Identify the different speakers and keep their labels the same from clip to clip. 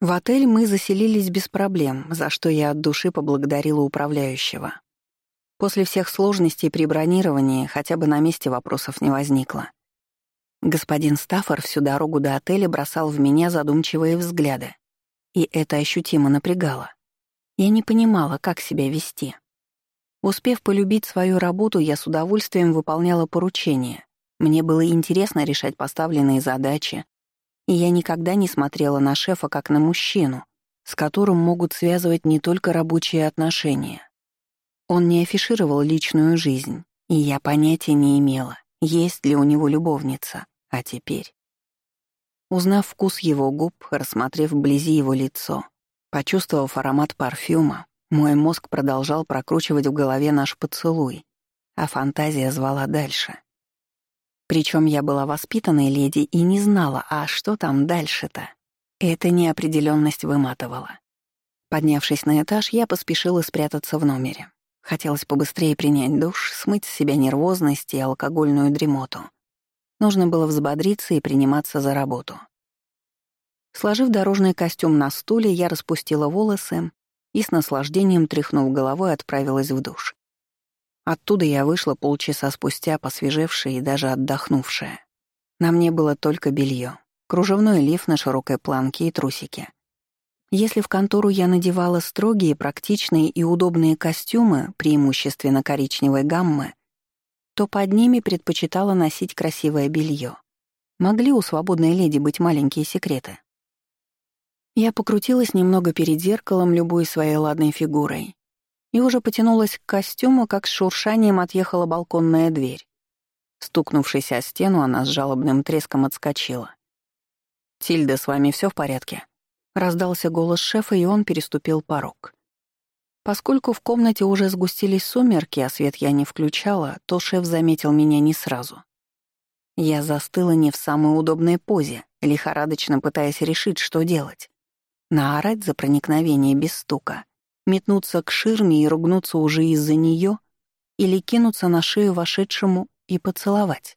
Speaker 1: В отель мы заселились без проблем, за что я от души поблагодарила управляющего. После всех сложностей при бронировании хотя бы на месте вопросов не возникло. Господин Стаффор всю дорогу до отеля бросал в меня задумчивые взгляды. И это ощутимо напрягало. Я не понимала, как себя вести. Успев полюбить свою работу, я с удовольствием выполняла поручения. Мне было интересно решать поставленные задачи, и я никогда не смотрела на шефа как на мужчину, с которым могут связывать не только рабочие отношения. Он не афишировал личную жизнь, и я понятия не имела, есть ли у него любовница. А теперь... Узнав вкус его губ, рассмотрев вблизи его лицо, почувствовав аромат парфюма, мой мозг продолжал прокручивать в голове наш поцелуй, а фантазия звала дальше. Причем я была воспитанной леди и не знала, а что там дальше-то. Эта неопределенность выматывала. Поднявшись на этаж, я поспешила спрятаться в номере. Хотелось побыстрее принять душ, смыть с себя нервозность и алкогольную дремоту. Нужно было взбодриться и приниматься за работу. Сложив дорожный костюм на стуле, я распустила волосы и с наслаждением, тряхнув головой, отправилась в душ. Оттуда я вышла полчаса спустя, посвежевшая и даже отдохнувшая. На мне было только белье, кружевной лиф на широкой планке и трусики. Если в контору я надевала строгие, практичные и удобные костюмы, преимущественно коричневой гаммы, то под ними предпочитала носить красивое белье. Могли у свободной леди быть маленькие секреты? Я покрутилась немного перед зеркалом, любой своей ладной фигурой, и уже потянулась к костюму, как с шуршанием отъехала балконная дверь. Стукнувшись о стену, она с жалобным треском отскочила. «Тильда, с вами все в порядке?» Раздался голос шефа, и он переступил порог. Поскольку в комнате уже сгустились сумерки, а свет я не включала, то шеф заметил меня не сразу. Я застыла не в самой удобной позе, лихорадочно пытаясь решить, что делать. Наорать за проникновение без стука метнуться к ширме и ругнуться уже из-за нее или кинуться на шею вошедшему и поцеловать.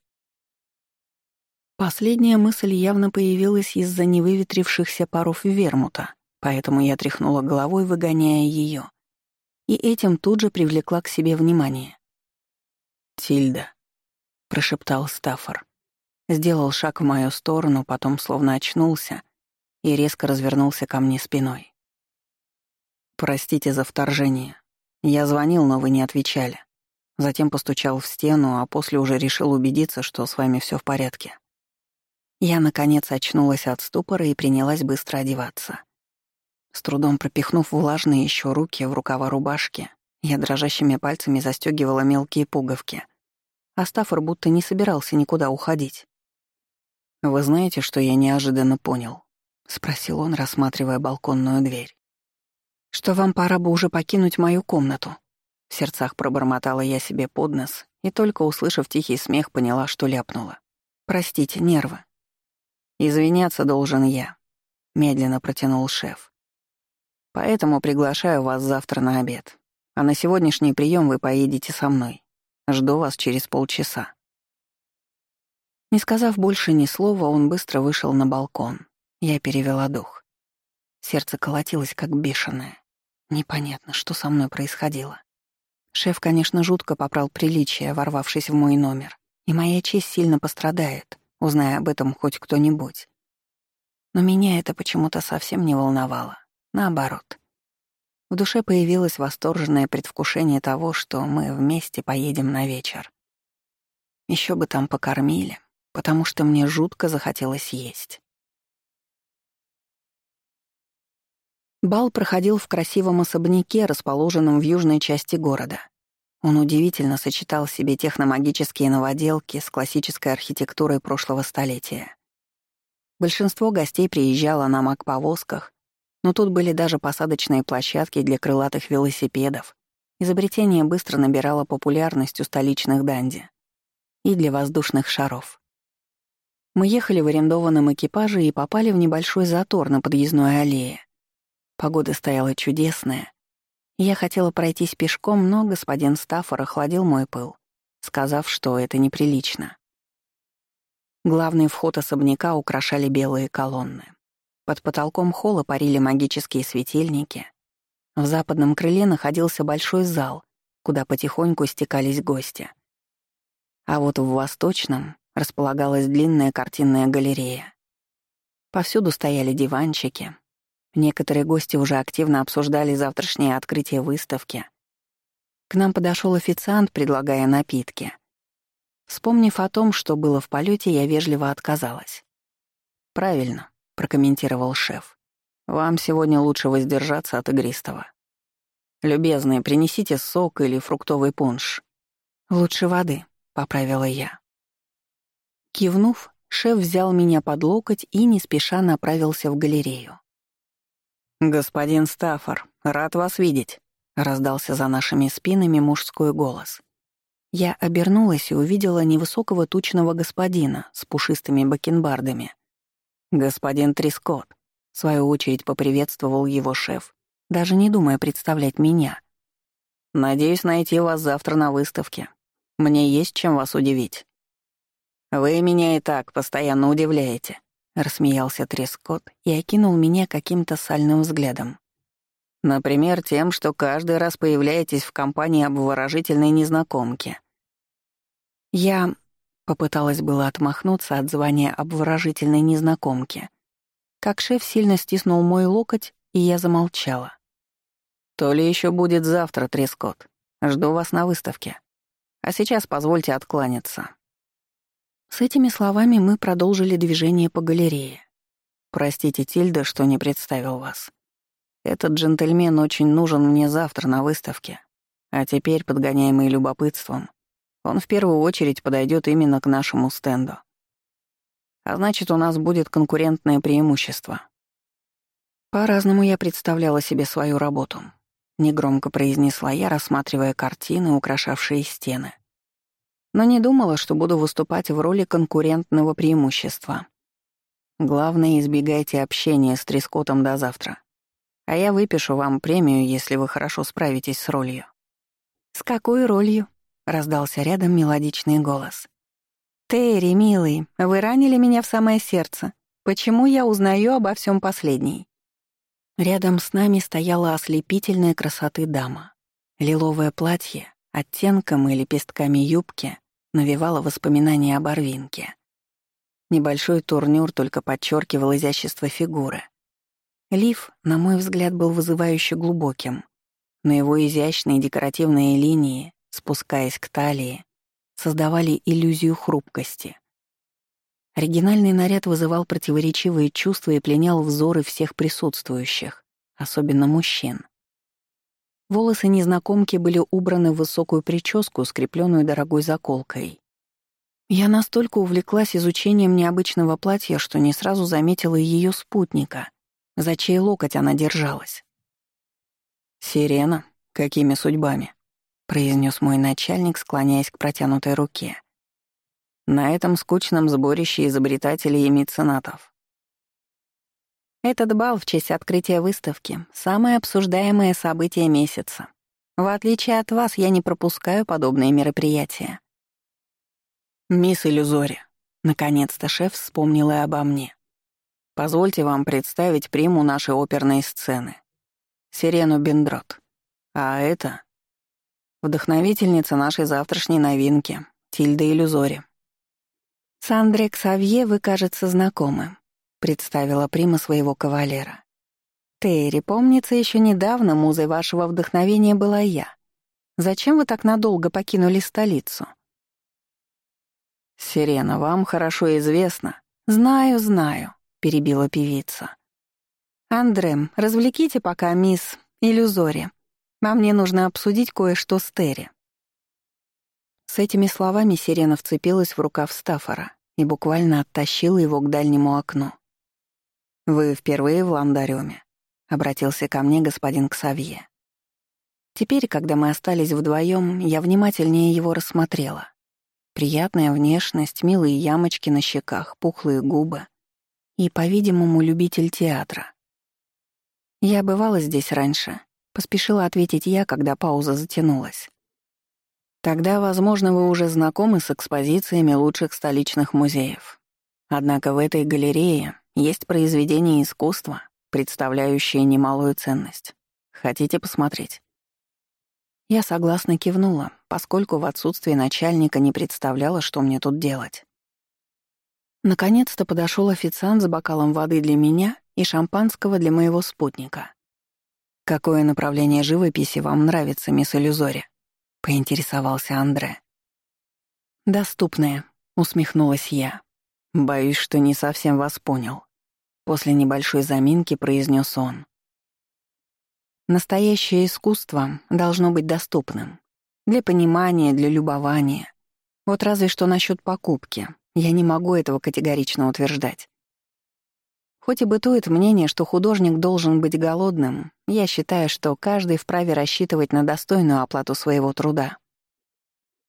Speaker 1: Последняя мысль явно появилась из-за невыветрившихся паров вермута, поэтому я тряхнула головой, выгоняя ее, и этим тут же привлекла к себе внимание. «Тильда», — прошептал Стаффор, сделал шаг в мою сторону, потом словно очнулся и резко развернулся ко мне спиной. «Простите за вторжение. Я звонил, но вы не отвечали. Затем постучал в стену, а после уже решил убедиться, что с вами все в порядке». Я, наконец, очнулась от ступора и принялась быстро одеваться. С трудом пропихнув влажные еще руки в рукава рубашки, я дрожащими пальцами застегивала мелкие пуговки. А будто не собирался никуда уходить. «Вы знаете, что я неожиданно понял?» — спросил он, рассматривая балконную дверь что вам пора бы уже покинуть мою комнату. В сердцах пробормотала я себе под нос и только услышав тихий смех, поняла, что ляпнула. «Простите, нервы». «Извиняться должен я», — медленно протянул шеф. «Поэтому приглашаю вас завтра на обед. А на сегодняшний прием вы поедете со мной. Жду вас через полчаса». Не сказав больше ни слова, он быстро вышел на балкон. Я перевела дух. Сердце колотилось, как бешеное. Непонятно, что со мной происходило. Шеф, конечно, жутко попрал приличие, ворвавшись в мой номер. И моя честь сильно пострадает, узная об этом хоть кто-нибудь. Но меня это почему-то совсем не волновало. Наоборот. В душе появилось восторженное предвкушение того, что мы вместе поедем на вечер. Еще бы там покормили, потому что мне жутко захотелось есть. Бал проходил в красивом особняке, расположенном в южной части города. Он удивительно сочетал в себе техномагические новоделки с классической архитектурой прошлого столетия. Большинство гостей приезжало на маг-повозках, но тут были даже посадочные площадки для крылатых велосипедов. Изобретение быстро набирало популярность у столичных данди. И для воздушных шаров. Мы ехали в арендованном экипаже и попали в небольшой затор на подъездной аллее. Погода стояла чудесная. Я хотела пройтись пешком, но господин Стаффор охладил мой пыл, сказав, что это неприлично. Главный вход особняка украшали белые колонны. Под потолком холла парили магические светильники. В западном крыле находился большой зал, куда потихоньку стекались гости. А вот в восточном располагалась длинная картинная галерея. Повсюду стояли диванчики. Некоторые гости уже активно обсуждали завтрашнее открытие выставки. К нам подошел официант, предлагая напитки. Вспомнив о том, что было в полете, я вежливо отказалась. «Правильно», — прокомментировал шеф. «Вам сегодня лучше воздержаться от игристого. Любезные, принесите сок или фруктовый пунш». «Лучше воды», — поправила я. Кивнув, шеф взял меня под локоть и не спеша направился в галерею. «Господин Стаффор, рад вас видеть», — раздался за нашими спинами мужской голос. Я обернулась и увидела невысокого тучного господина с пушистыми бакенбардами. «Господин Трискот», — в свою очередь поприветствовал его шеф, даже не думая представлять меня. «Надеюсь найти вас завтра на выставке. Мне есть чем вас удивить». «Вы меня и так постоянно удивляете», — рассмеялся Трескот и окинул меня каким-то сальным взглядом. Например, тем, что каждый раз появляетесь в компании обворожительной незнакомки. Я попыталась было отмахнуться от звания обворожительной незнакомки. Как шеф сильно стиснул мой локоть, и я замолчала. «То ли еще будет завтра, Трескот. Жду вас на выставке. А сейчас позвольте откланяться». С этими словами мы продолжили движение по галерее. «Простите, Тильда, что не представил вас. Этот джентльмен очень нужен мне завтра на выставке. А теперь, подгоняемый любопытством, он в первую очередь подойдет именно к нашему стенду. А значит, у нас будет конкурентное преимущество. По-разному я представляла себе свою работу. Негромко произнесла я, рассматривая картины, украшавшие стены. Но не думала, что буду выступать в роли конкурентного преимущества. Главное, избегайте общения с Трескотом до завтра. А я выпишу вам премию, если вы хорошо справитесь с ролью». «С какой ролью?» — раздался рядом мелодичный голос. «Терри, милый, вы ранили меня в самое сердце. Почему я узнаю обо всем последней?» Рядом с нами стояла ослепительная красоты дама. Лиловое платье, оттенком и лепестками юбки, навевало воспоминания об Орвинке. Небольшой турнюр только подчеркивал изящество фигуры. Лиф, на мой взгляд, был вызывающе глубоким, но его изящные декоративные линии, спускаясь к талии, создавали иллюзию хрупкости. Оригинальный наряд вызывал противоречивые чувства и пленял взоры всех присутствующих, особенно мужчин. Волосы незнакомки были убраны в высокую прическу, скрепленную дорогой заколкой. Я настолько увлеклась изучением необычного платья, что не сразу заметила ее спутника, за чей локоть она держалась. «Сирена, какими судьбами?» — произнес мой начальник, склоняясь к протянутой руке. «На этом скучном сборище изобретателей и меценатов». Этот бал в честь открытия выставки — самое обсуждаемое событие месяца. В отличие от вас, я не пропускаю подобные мероприятия. «Мисс Иллюзори», — наконец-то шеф вспомнил и обо мне. Позвольте вам представить приму нашей оперной сцены. Сирену Бендрот. А это... Вдохновительница нашей завтрашней новинки, Тильда Иллюзори. «С Андре Ксавье вы, кажется, знакомы», — представила прима своего кавалера. «Терри, помнится, еще недавно музой вашего вдохновения была я. Зачем вы так надолго покинули столицу?» «Сирена, вам хорошо известно». «Знаю, знаю перебила певица. «Андре, развлеките пока мисс Иллюзори, а мне нужно обсудить кое-что с Терри». С этими словами Сирена вцепилась в рукав Стаффора и буквально оттащила его к дальнему окну. «Вы впервые в Ландариуме?» — обратился ко мне господин Ксавье. Теперь, когда мы остались вдвоем, я внимательнее его рассмотрела. Приятная внешность, милые ямочки на щеках, пухлые губы и, по-видимому, любитель театра. «Я бывала здесь раньше», — поспешила ответить я, когда пауза затянулась. «Тогда, возможно, вы уже знакомы с экспозициями лучших столичных музеев. Однако в этой галерее Есть произведения искусства, представляющие немалую ценность. Хотите посмотреть?» Я согласно кивнула, поскольку в отсутствие начальника не представляла, что мне тут делать. Наконец-то подошел официант с бокалом воды для меня и шампанского для моего спутника. «Какое направление живописи вам нравится, мисс Иллюзори?» — поинтересовался Андре. «Доступное», — усмехнулась я. «Боюсь, что не совсем вас понял». После небольшой заминки произнес он. «Настоящее искусство должно быть доступным. Для понимания, для любования. Вот разве что насчет покупки. Я не могу этого категорично утверждать. Хоть и бытует мнение, что художник должен быть голодным, я считаю, что каждый вправе рассчитывать на достойную оплату своего труда.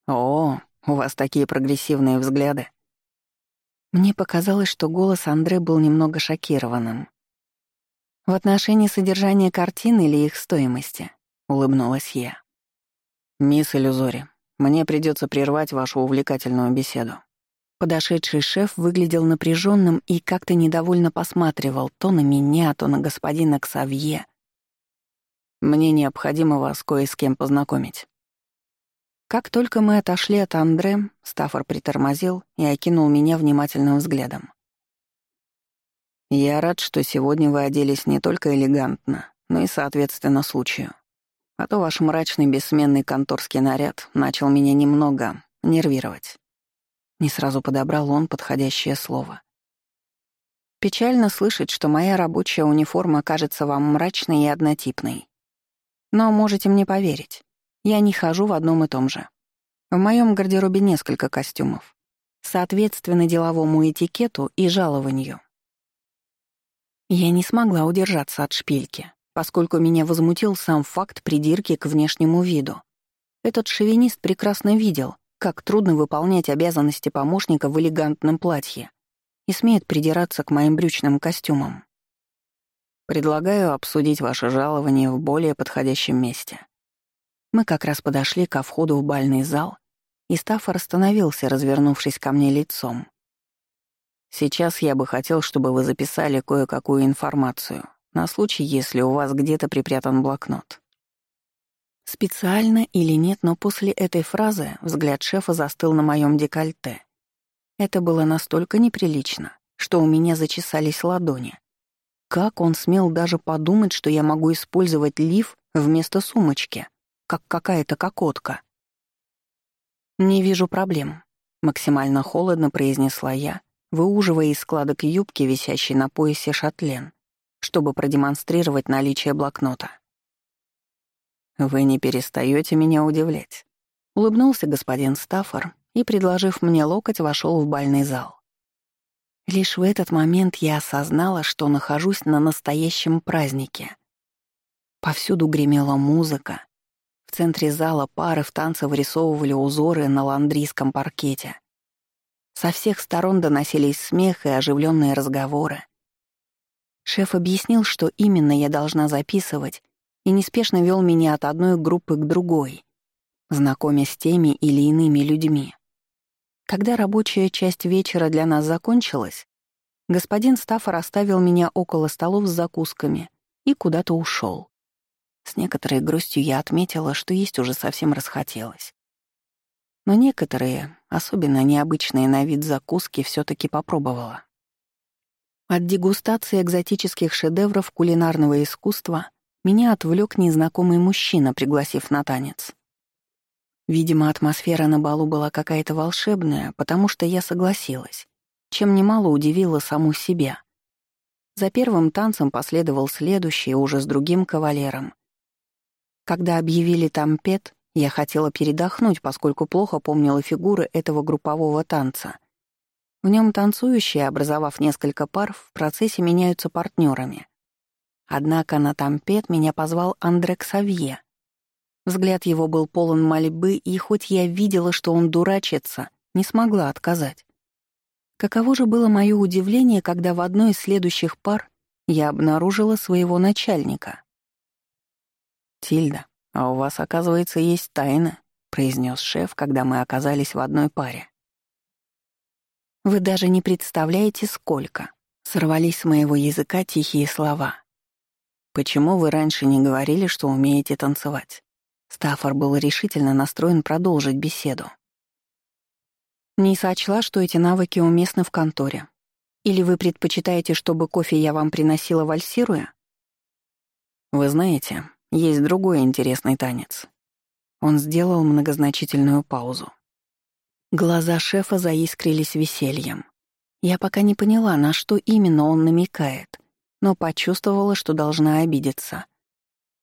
Speaker 1: «О, у вас такие прогрессивные взгляды». Мне показалось, что голос Андре был немного шокированным. «В отношении содержания картин или их стоимости?» — улыбнулась я. «Мисс Иллюзори, мне придется прервать вашу увлекательную беседу. Подошедший шеф выглядел напряженным и как-то недовольно посматривал то на меня, то на господина Ксавье. «Мне необходимо вас кое с кем познакомить». Как только мы отошли от Андре, Стаффор притормозил и окинул меня внимательным взглядом. «Я рад, что сегодня вы оделись не только элегантно, но и соответственно случаю. А то ваш мрачный бессменный конторский наряд начал меня немного нервировать». Не сразу подобрал он подходящее слово. Печально слышать, что моя рабочая униформа кажется вам мрачной и однотипной. Но можете мне поверить, я не хожу в одном и том же. В моем гардеробе несколько костюмов, соответственно деловому этикету и жалованию. Я не смогла удержаться от шпильки, поскольку меня возмутил сам факт придирки к внешнему виду. Этот шовинист прекрасно видел, как трудно выполнять обязанности помощника в элегантном платье и смеет придираться к моим брючным костюмам. Предлагаю обсудить ваше жалование в более подходящем месте. Мы как раз подошли ко входу в бальный зал, и Стаффор остановился, развернувшись ко мне лицом. Сейчас я бы хотел, чтобы вы записали кое-какую информацию, на случай, если у вас где-то припрятан блокнот. Специально или нет, но после этой фразы взгляд шефа застыл на моем декольте. Это было настолько неприлично, что у меня зачесались ладони. Как он смел даже подумать, что я могу использовать лиф вместо сумочки, как какая-то кокотка? «Не вижу проблем», — максимально холодно произнесла я, выуживая из складок юбки, висящей на поясе шатлен, чтобы продемонстрировать наличие блокнота. «Вы не перестаете меня удивлять», — улыбнулся господин Стаффор и, предложив мне локоть, вошел в бальный зал. Лишь в этот момент я осознала, что нахожусь на настоящем празднике. Повсюду гремела музыка. В центре зала пары в танце вырисовывали узоры на ландрийском паркете. Со всех сторон доносились смех и оживленные разговоры. Шеф объяснил, что именно я должна записывать и неспешно вел меня от одной группы к другой, знакомя с теми или иными людьми. Когда рабочая часть вечера для нас закончилась, господин Стаффор оставил меня около столов с закусками и куда-то ушел. С некоторой грустью я отметила, что есть уже совсем расхотелось. Но некоторые, особенно необычные на вид закуски, все таки попробовала. От дегустации экзотических шедевров кулинарного искусства меня отвлек незнакомый мужчина, пригласив на танец. Видимо, атмосфера на балу была какая-то волшебная, потому что я согласилась, чем немало удивила саму себя. За первым танцем последовал следующий, уже с другим кавалером. Когда объявили тампет, я хотела передохнуть, поскольку плохо помнила фигуры этого группового танца. В нем танцующие, образовав несколько пар, в процессе меняются партнерами. Однако на тампет меня позвал Андре Ксавье. Взгляд его был полон мольбы, и хоть я видела, что он дурачится, не смогла отказать. Каково же было мое удивление, когда в одной из следующих пар я обнаружила своего начальника. «Тильда, а у вас, оказывается, есть тайна», — произнес шеф, когда мы оказались в одной паре. «Вы даже не представляете, сколько», Сорвались с моего языка тихие слова. «Почему вы раньше не говорили, что умеете танцевать?» Стаффор был решительно настроен продолжить беседу. «Не сочла, что эти навыки уместны в конторе. Или вы предпочитаете, чтобы кофе я вам приносила вальсируя?» «Вы знаете, есть другой интересный танец». Он сделал многозначительную паузу. Глаза шефа заискрились весельем. Я пока не поняла, на что именно он намекает, но почувствовала, что должна обидеться.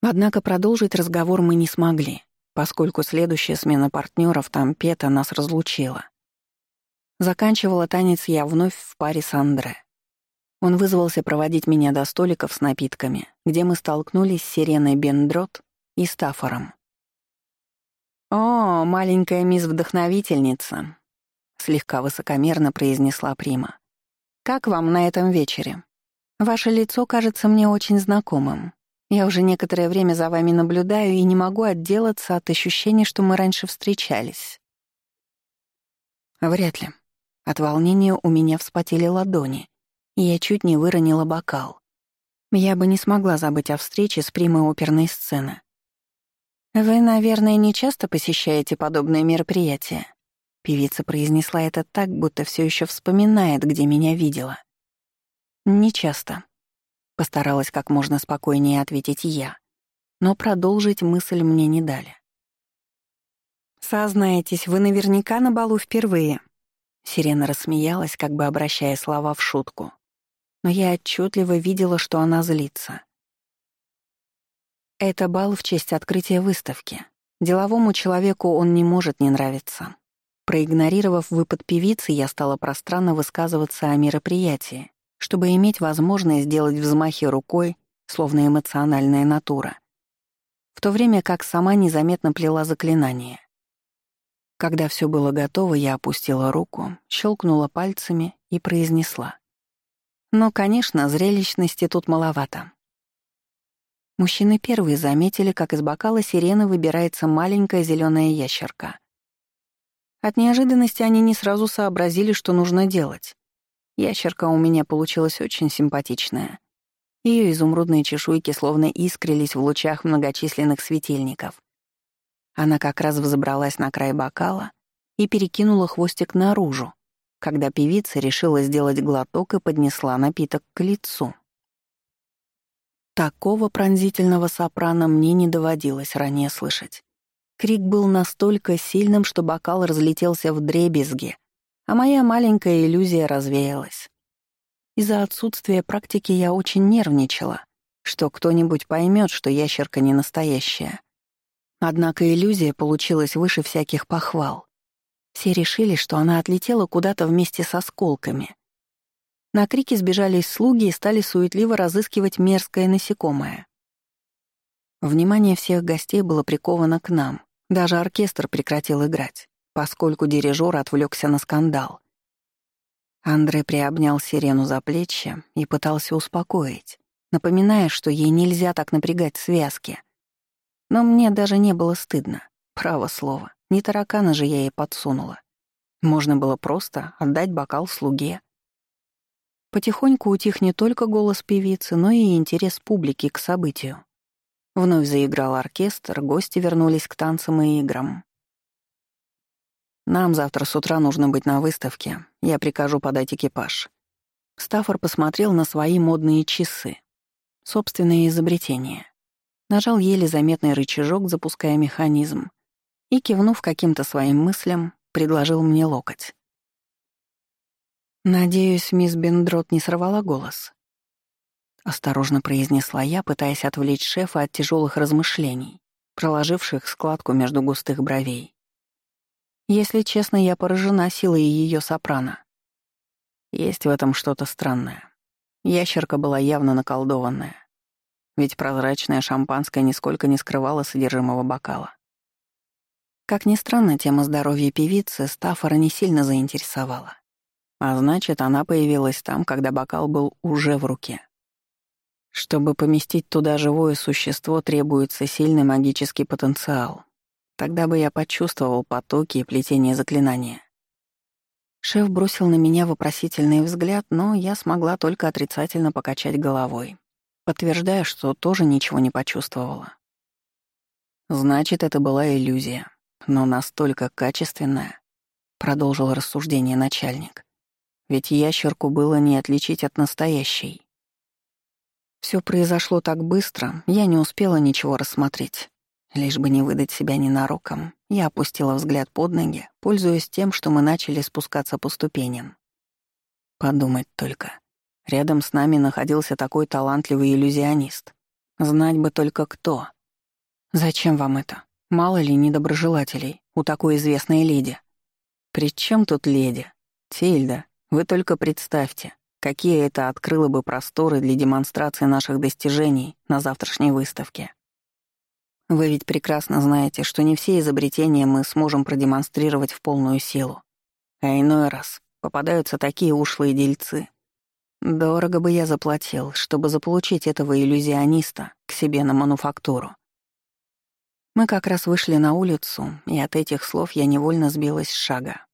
Speaker 1: Однако продолжить разговор мы не смогли, поскольку следующая смена партнеров там Пета нас разлучила. Заканчивала танец я вновь в паре с Андре. Он вызвался проводить меня до столиков с напитками, где мы столкнулись с Сиреной Бендрот и Стафором. «О, маленькая мисс-вдохновительница», слегка высокомерно произнесла Прима. Как вам на этом вечере? Ваше лицо кажется мне очень знакомым. Я уже некоторое время за вами наблюдаю и не могу отделаться от ощущения, что мы раньше встречались. Вряд ли. От волнения у меня вспотели ладони, я чуть не выронила бокал. Я бы не смогла забыть о встрече с примой оперной сцены. Вы, наверное, не часто посещаете подобные мероприятия? Певица произнесла это так, будто все еще вспоминает, где меня видела. «Не часто», — постаралась как можно спокойнее ответить я, но продолжить мысль мне не дали. «Сознаетесь, вы наверняка на балу впервые». Сирена рассмеялась, как бы обращая слова в шутку. Но я отчетливо видела, что она злится. Это бал в честь открытия выставки. Деловому человеку он не может не нравиться. Проигнорировав выпад певицы, я стала пространно высказываться о мероприятии, чтобы иметь возможность сделать взмахи рукой, словно эмоциональная натура, в то время как сама незаметно плела заклинание. Когда все было готово, я опустила руку, щелкнула пальцами и произнесла. Но, конечно, зрелищности тут маловато. Мужчины первые заметили, как из бокала сирены выбирается маленькая зеленая ящерка. От неожиданности они не сразу сообразили, что нужно делать. Ящерка у меня получилась очень симпатичная. Ее изумрудные чешуйки словно искрились в лучах многочисленных светильников. Она как раз взобралась на край бокала и перекинула хвостик наружу, когда певица решила сделать глоток и поднесла напиток к лицу. Такого пронзительного сопрано мне не доводилось ранее слышать. Крик был настолько сильным, что бокал разлетелся в дребезги, а моя маленькая иллюзия развеялась. Из-за отсутствия практики я очень нервничала, что кто-нибудь поймет, что ящерка не настоящая. Однако иллюзия получилась выше всяких похвал. Все решили, что она отлетела куда-то вместе с осколками. На крики сбежались слуги и стали суетливо разыскивать мерзкое насекомое. Внимание всех гостей было приковано к нам, даже оркестр прекратил играть, поскольку дирижер отвлекся на скандал. Андрей приобнял Сирену за плечи и пытался успокоить, напоминая, что ей нельзя так напрягать связки. Но мне даже не было стыдно, право слово, не таракана же я ей подсунула. Можно было просто отдать бокал слуге. Потихоньку утих не только голос певицы, но и интерес публики к событию. Вновь заиграл оркестр, гости вернулись к танцам и играм. «Нам завтра с утра нужно быть на выставке. Я прикажу подать экипаж». Стаффор посмотрел на свои модные часы. Собственное изобретение. Нажал еле заметный рычажок, запуская механизм, и, кивнув каким-то своим мыслям, предложил мне локоть. Надеюсь, мисс Бендрот не сорвала голос. — осторожно произнесла я, пытаясь отвлечь шефа от тяжелых размышлений, проложивших складку между густых бровей. Если честно, я поражена силой ее сопрано. Есть в этом что-то странное. Ящерка была явно наколдованная, ведь прозрачное шампанское нисколько не скрывало содержимого бокала. Как ни странно, тема здоровья певицы Стаффора не сильно заинтересовала. А значит, она появилась там, когда бокал был уже в руке. Чтобы поместить туда живое существо, требуется сильный магический потенциал. Тогда бы я почувствовал потоки и плетение заклинания. Шеф бросил на меня вопросительный взгляд, но я смогла только отрицательно покачать головой, подтверждая, что тоже ничего не почувствовала. Значит, это была иллюзия, но настолько качественная, продолжил рассуждение начальник. Ведь ящерку было не отличить от настоящей. Все произошло так быстро, я не успела ничего рассмотреть. Лишь бы не выдать себя ненароком, я опустила взгляд под ноги, пользуясь тем, что мы начали спускаться по ступеням. Подумать только. Рядом с нами находился такой талантливый иллюзионист. Знать бы только кто. Зачем вам это? Мало ли недоброжелателей у такой известной леди. При чем тут леди? Тильда, вы только представьте, какие это открыло бы просторы для демонстрации наших достижений на завтрашней выставке. Вы ведь прекрасно знаете, что не все изобретения мы сможем продемонстрировать в полную силу. А иной раз попадаются такие ушлые дельцы. Дорого бы я заплатил, чтобы заполучить этого иллюзиониста к себе на мануфактуру. Мы как раз вышли на улицу, и от этих слов я невольно сбилась с шага.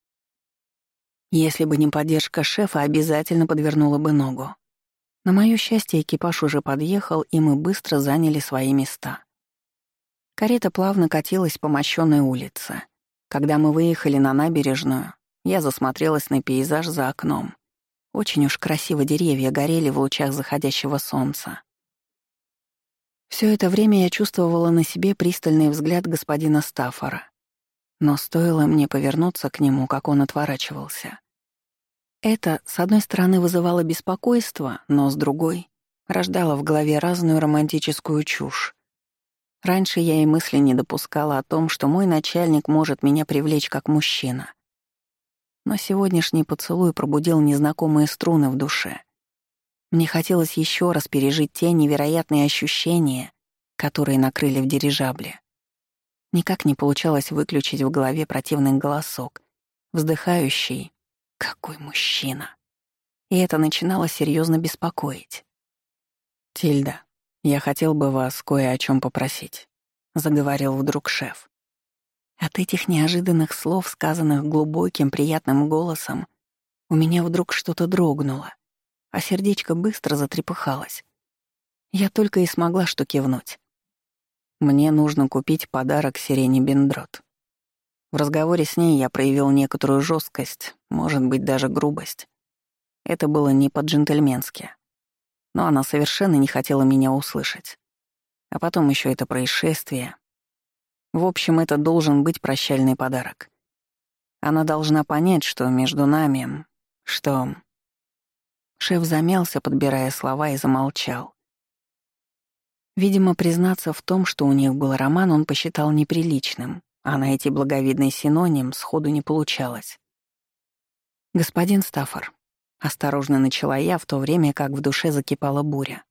Speaker 1: Если бы не поддержка шефа, обязательно подвернула бы ногу. На моё счастье, экипаж уже подъехал, и мы быстро заняли свои места. Карета плавно катилась по мощенной улице. Когда мы выехали на набережную, я засмотрелась на пейзаж за окном. Очень уж красиво деревья горели в лучах заходящего солнца. Все это время я чувствовала на себе пристальный взгляд господина Стаффора. Но стоило мне повернуться к нему, как он отворачивался. Это, с одной стороны, вызывало беспокойство, но с другой — рождало в голове разную романтическую чушь. Раньше я и мысли не допускала о том, что мой начальник может меня привлечь как мужчина. Но сегодняшний поцелуй пробудил незнакомые струны в душе. Мне хотелось еще раз пережить те невероятные ощущения, которые накрыли в дирижабле. Никак не получалось выключить в голове противный голосок, вздыхающий «Какой мужчина!» И это начинало серьезно беспокоить. «Тильда, я хотел бы вас кое о чем попросить», — заговорил вдруг шеф. От этих неожиданных слов, сказанных глубоким, приятным голосом, у меня вдруг что-то дрогнуло а сердечко быстро затрепыхалось. Я только и смогла что кивнуть. Мне нужно купить подарок Сирене Бендрот. В разговоре с ней я проявил некоторую жесткость, может быть, даже грубость. Это было не по-джентльменски. Но она совершенно не хотела меня услышать. А потом еще это происшествие. В общем, это должен быть прощальный подарок. Она должна понять, что между нами... что... Шеф замялся, подбирая слова, и замолчал. Видимо, признаться в том, что у них был роман, он посчитал неприличным, а найти благовидный синоним сходу не получалось. «Господин Стаффор», — осторожно начала я, в то время как в душе закипала буря.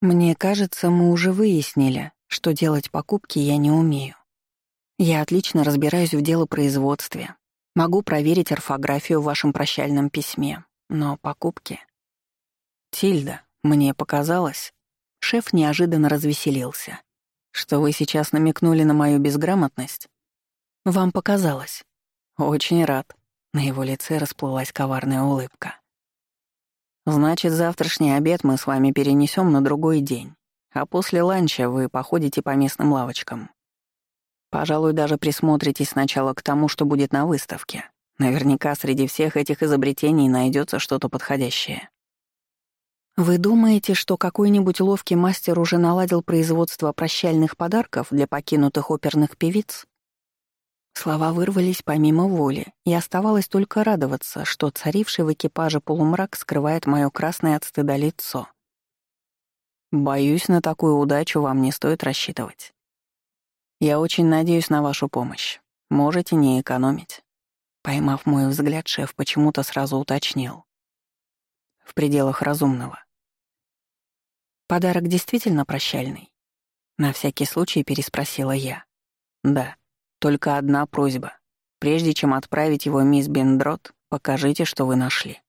Speaker 1: «Мне кажется, мы уже выяснили, что делать покупки я не умею. Я отлично разбираюсь в делопроизводстве, могу проверить орфографию в вашем прощальном письме, но покупки... «Тильда, мне показалось...» Шеф неожиданно развеселился. «Что вы сейчас намекнули на мою безграмотность?» «Вам показалось». «Очень рад». На его лице расплылась коварная улыбка. «Значит, завтрашний обед мы с вами перенесем на другой день, а после ланча вы походите по местным лавочкам. Пожалуй, даже присмотритесь сначала к тому, что будет на выставке. Наверняка среди всех этих изобретений найдется что-то подходящее. Вы думаете, что какой-нибудь ловкий мастер уже наладил производство прощальных подарков для покинутых оперных певиц? Слова вырвались помимо воли, и оставалось только радоваться, что царивший в экипаже полумрак скрывает мое красное от стыда лицо. Боюсь, на такую удачу вам не стоит рассчитывать. Я очень надеюсь на вашу помощь. Можете не экономить. Поймав мой взгляд, шеф почему-то сразу уточнил. В пределах разумного. Подарок действительно прощальный? На всякий случай переспросила я. Да, только одна просьба. Прежде чем отправить его мисс Бендрот, покажите, что вы нашли.